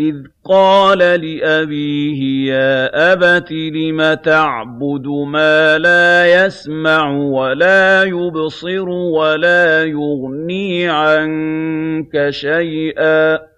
إِذْ قَالَ لِأَبِيهِ يَا أَبَتِ لِمَ تَعْبُدُ مَا لَا يَسْمَعُ وَلَا يُبْصِرُ وَلَا يُغْنِي عَنكَ شَيْئًا